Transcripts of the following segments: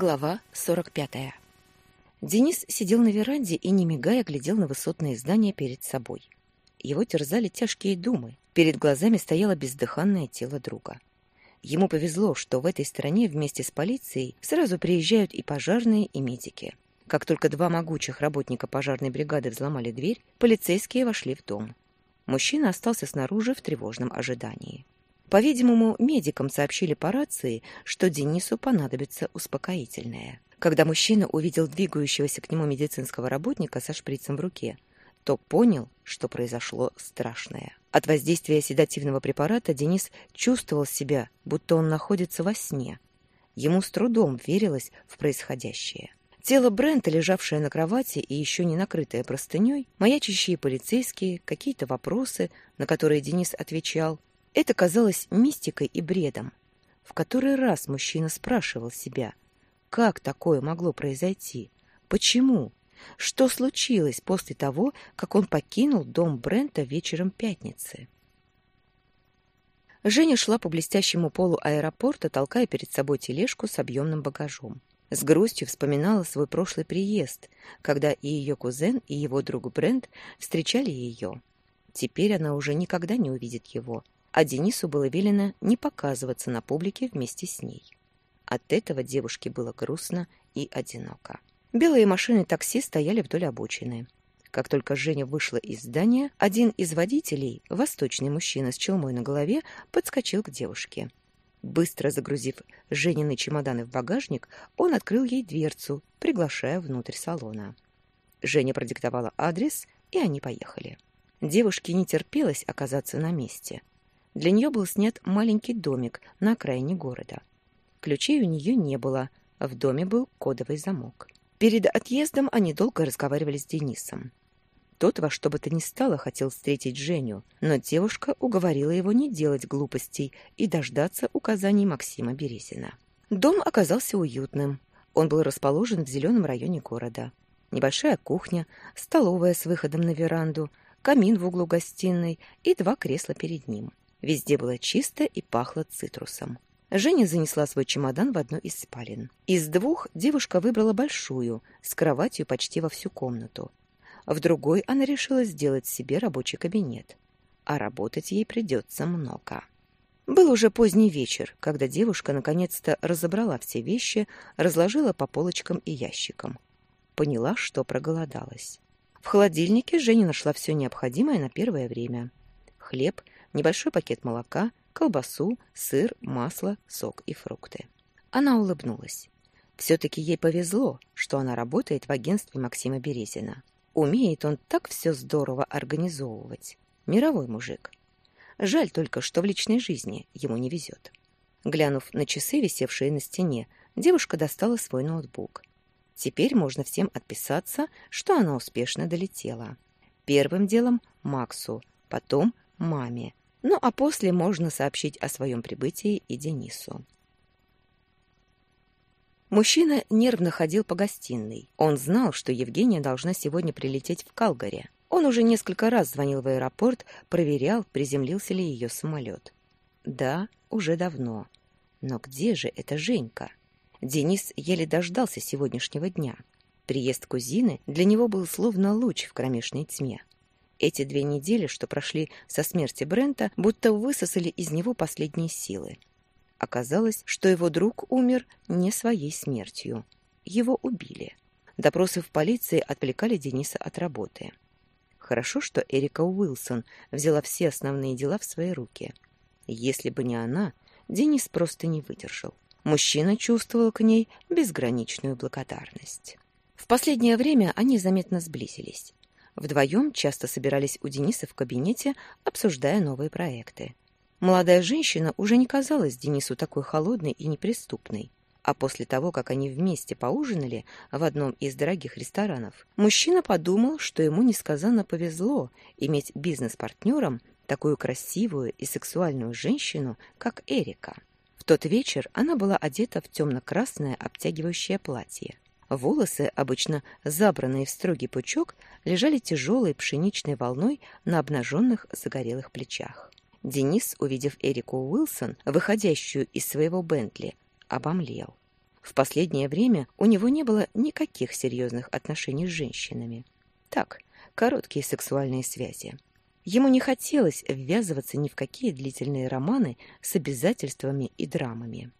Глава 45. Денис сидел на веранде и, не мигая, глядел на высотные здания перед собой. Его терзали тяжкие думы. Перед глазами стояло бездыханное тело друга. Ему повезло, что в этой стране вместе с полицией сразу приезжают и пожарные, и медики. Как только два могучих работника пожарной бригады взломали дверь, полицейские вошли в дом. Мужчина остался снаружи в тревожном ожидании. По-видимому, медикам сообщили по рации, что Денису понадобится успокоительное. Когда мужчина увидел двигающегося к нему медицинского работника со шприцем в руке, то понял, что произошло страшное. От воздействия седативного препарата Денис чувствовал себя, будто он находится во сне. Ему с трудом верилось в происходящее. Тело Брента, лежавшее на кровати и еще не накрытое простыней, маячащие полицейские, какие-то вопросы, на которые Денис отвечал, это казалось мистикой и бредом. В который раз мужчина спрашивал себя, как такое могло произойти? Почему? Что случилось после того, как он покинул дом Брента вечером пятницы? Женя шла по блестящему полу аэропорта, толкая перед собой тележку с объемным багажом. С грустью вспоминала свой прошлый приезд, когда и ее кузен, и его друг Брент встречали ее. Теперь она уже никогда не увидит его, а Денису было велено не показываться на публике вместе с ней. От этого девушке было грустно и одиноко. Белые машины такси стояли вдоль обочины. Как только Женя вышла из здания, один из водителей, восточный мужчина с челмой на голове, подскочил к девушке. Быстро загрузив Женины чемоданы в багажник, он открыл ей дверцу, приглашая внутрь салона. Женя продиктовала адрес, и они поехали. Девушке не терпелось оказаться на месте. Для нее был снят маленький домик на окраине города. Ключей у нее не было, в доме был кодовый замок. Перед отъездом они долго разговаривали с Денисом. Тот во что бы то ни стало хотел встретить Женю, но девушка уговорила его не делать глупостей и дождаться указаний Максима Березина. Дом оказался уютным. Он был расположен в зеленом районе города. Небольшая кухня, столовая с выходом на веранду, камин в углу гостиной и два кресла перед ним. Везде было чисто и пахло цитрусом. Женя занесла свой чемодан в одну из спален. Из двух девушка выбрала большую, с кроватью почти во всю комнату. В другой она решила сделать себе рабочий кабинет. А работать ей придется много. Был уже поздний вечер, когда девушка наконец-то разобрала все вещи, разложила по полочкам и ящикам. Поняла, что проголодалась. В холодильнике Женя нашла все необходимое на первое время. Хлеб – небольшой пакет молока, колбасу, сыр, масло, сок и фрукты. Она улыбнулась. Все-таки ей повезло, что она работает в агентстве Максима Березина. Умеет он так все здорово организовывать. Мировой мужик. Жаль только, что в личной жизни ему не везет. Глянув на часы, висевшие на стене, девушка достала свой ноутбук. Теперь можно всем отписаться, что она успешно долетела. Первым делом Максу, потом маме, ну а после можно сообщить о своем прибытии и Денису. Мужчина нервно ходил по гостиной. Он знал, что Евгения должна сегодня прилететь в Калгари. Он уже несколько раз звонил в аэропорт, проверял, приземлился ли ее самолет. Да, уже давно. Но где же эта Женька? Денис еле дождался сегодняшнего дня. Приезд кузины для него был словно луч в кромешной тьме. Эти две недели, что прошли со смерти Брента, будто высосали из него последние силы. Оказалось, что его друг умер не своей смертью. Его убили. Допросы в полиции отвлекали Дениса от работы. Хорошо, что Эрика Уилсон взяла все основные дела в свои руки. Если бы не она, Денис просто не выдержал. Мужчина чувствовал к ней безграничную благодарность. В последнее время они заметно сблизились. Вдвоем часто собирались у Дениса в кабинете, обсуждая новые проекты. Молодая женщина уже не казалась Денису такой холодной и неприступной. А после того, как они вместе поужинали в одном из дорогих ресторанов, мужчина подумал, что ему несказанно повезло иметь бизнес-партнером такую красивую и сексуальную женщину, как Эрика. В тот вечер она была одета в темно-красное обтягивающее платье. Волосы, обычно забранные в строгий пучок, лежали тяжелой пшеничной волной на обнаженных загорелых плечах. Денис, увидев Эрику Уилсон, выходящую из своего Бентли, обомлел. В последнее время у него не было никаких серьезных отношений с женщинами. Так, короткие сексуальные связи. Ему не хотелось ввязываться ни в какие длительные романы с обязательствами и драмами.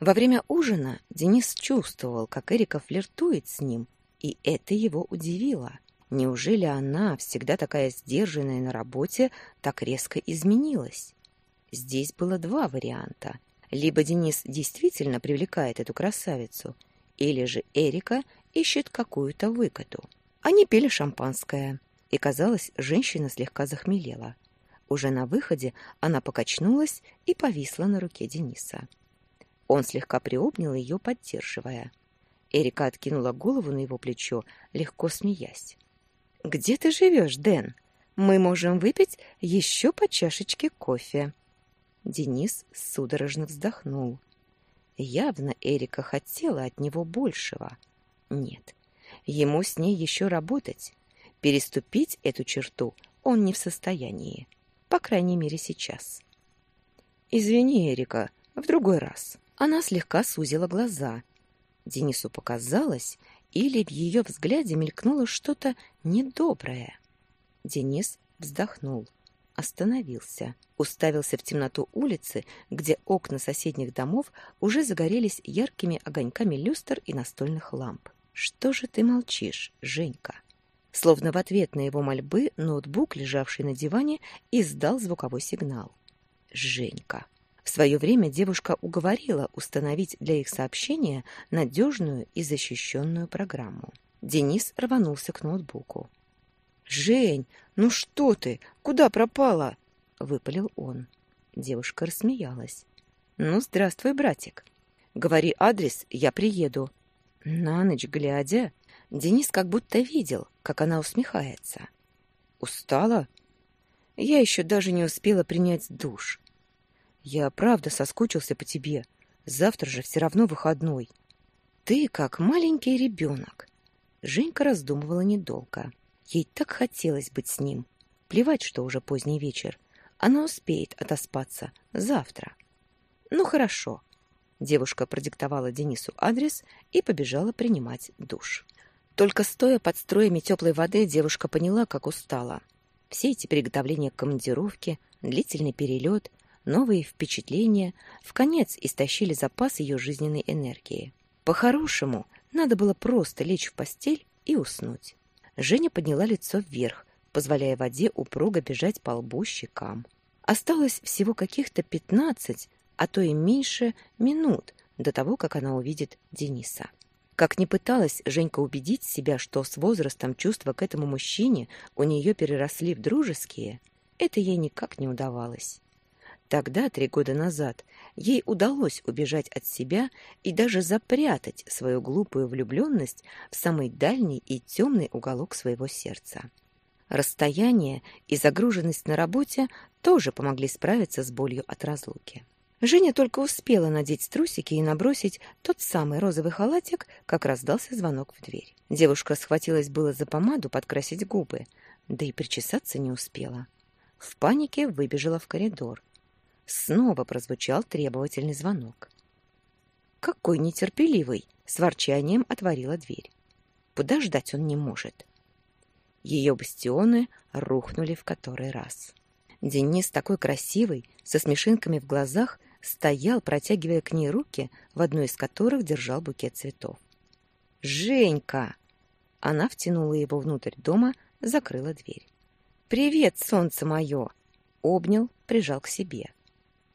Во время ужина Денис чувствовал, как Эрика флиртует с ним, и это его удивило. Неужели она, всегда такая сдержанная на работе, так резко изменилась? Здесь было два варианта. Либо Денис действительно привлекает эту красавицу, или же Эрика ищет какую-то выгоду. Они пили шампанское, и, казалось, женщина слегка захмелела. Уже на выходе она покачнулась и повисла на руке Дениса. Он слегка приобнял ее, поддерживая. Эрика откинула голову на его плечо, легко смеясь. «Где ты живешь, Дэн? Мы можем выпить еще по чашечке кофе». Денис судорожно вздохнул. Явно Эрика хотела от него большего. Нет, ему с ней еще работать. Переступить эту черту он не в состоянии. По крайней мере, сейчас. «Извини, Эрика, в другой раз». Она слегка сузила глаза. Денису показалось, или в ее взгляде мелькнуло что-то недоброе. Денис вздохнул остановился, уставился в темноту улицы, где окна соседних домов уже загорелись яркими огоньками люстр и настольных ламп. «Что же ты молчишь, Женька?» Словно в ответ на его мольбы ноутбук, лежавший на диване, издал звуковой сигнал. «Женька». В свое время девушка уговорила установить для их сообщения надежную и защищенную программу. Денис рванулся к ноутбуку. «Жень, ну что ты? Куда пропала?» — выпалил он. Девушка рассмеялась. «Ну, здравствуй, братик. Говори адрес, я приеду». На ночь глядя, Денис как будто видел, как она усмехается. «Устала?» «Я еще даже не успела принять душ. Я правда соскучился по тебе. Завтра же все равно выходной. Ты как маленький ребенок». Женька раздумывала недолго. Ей так хотелось быть с ним. Плевать, что уже поздний вечер. Она успеет отоспаться завтра. Ну хорошо. Девушка продиктовала Денису адрес и побежала принимать душ. Только стоя под струями теплой воды, девушка поняла, как устала. Все эти приготовления к командировке, длительный перелет, новые впечатления в конец истощили запас ее жизненной энергии. По-хорошему, надо было просто лечь в постель и уснуть. Женя подняла лицо вверх, позволяя воде упруго бежать по лбу щекам. Осталось всего каких-то пятнадцать, а то и меньше минут до того, как она увидит Дениса. Как ни пыталась Женька убедить себя, что с возрастом чувства к этому мужчине у нее переросли в дружеские, это ей никак не удавалось. Тогда, три года назад, ей удалось убежать от себя и даже запрятать свою глупую влюбленность в самый дальний и темный уголок своего сердца. Расстояние и загруженность на работе тоже помогли справиться с болью от разлуки. Женя только успела надеть трусики и набросить тот самый розовый халатик, как раздался звонок в дверь. Девушка схватилась было за помаду подкрасить губы, да и причесаться не успела. В панике выбежала в коридор, Снова прозвучал требовательный звонок. «Какой нетерпеливый!» — с ворчанием отворила дверь. Подождать он не может. Ее бастионы рухнули в который раз. Денис, такой красивый, со смешинками в глазах, стоял, протягивая к ней руки, в одной из которых держал букет цветов. «Женька!» Она втянула его внутрь дома, закрыла дверь. «Привет, солнце мое!» Обнял, прижал к себе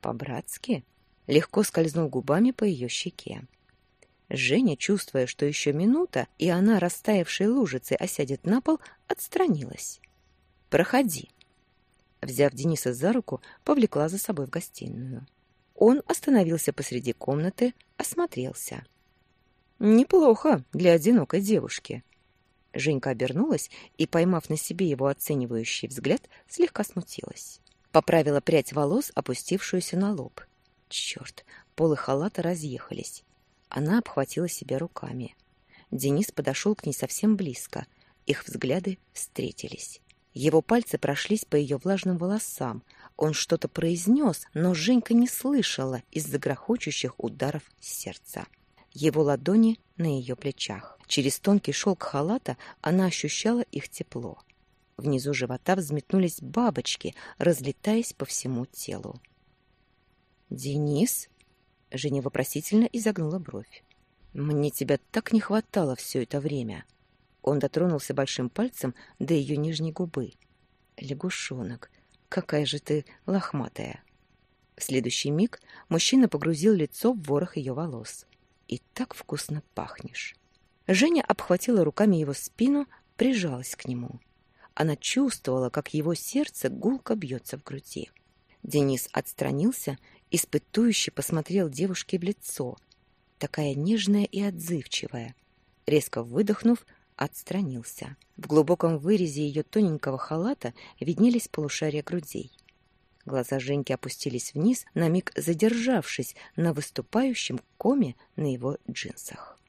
по-братски, легко скользнул губами по ее щеке. Женя, чувствуя, что еще минута, и она, растаявшей лужицей, осядет на пол, отстранилась. «Проходи». Взяв Дениса за руку, повлекла за собой в гостиную. Он остановился посреди комнаты, осмотрелся. «Неплохо для одинокой девушки». Женька обернулась и, поймав на себе его оценивающий взгляд, слегка смутилась. Поправила прядь волос, опустившуюся на лоб. Черт, полы халата разъехались. Она обхватила себя руками. Денис подошел к ней совсем близко. Их взгляды встретились. Его пальцы прошлись по ее влажным волосам. Он что-то произнес, но Женька не слышала из-за грохочущих ударов сердца. его ладони на ее плечах. Через тонкий шелк халата она ощущала их тепло. Внизу живота взметнулись бабочки, разлетаясь по всему телу. «Денис?» — Женя вопросительно изогнула бровь. «Мне тебя так не хватало все это время». Он дотронулся большим пальцем до ее нижней губы. «Лягушонок, какая же ты лохматая!» В следующий миг мужчина погрузил лицо в ворох ее волос. «И так вкусно пахнешь!» Женя обхватила руками его спину, прижалась к нему. Она чувствовала, как его сердце гулко бьется в груди. Денис отстранился, испытующе посмотрел девушке в лицо. Такая нежная и отзывчивая. Резко выдохнув, отстранился. В глубоком вырезе ее тоненького халата виднелись полушария грудей. Глаза Женьки опустились вниз, на миг задержавшись на выступающем коме на его джинсах.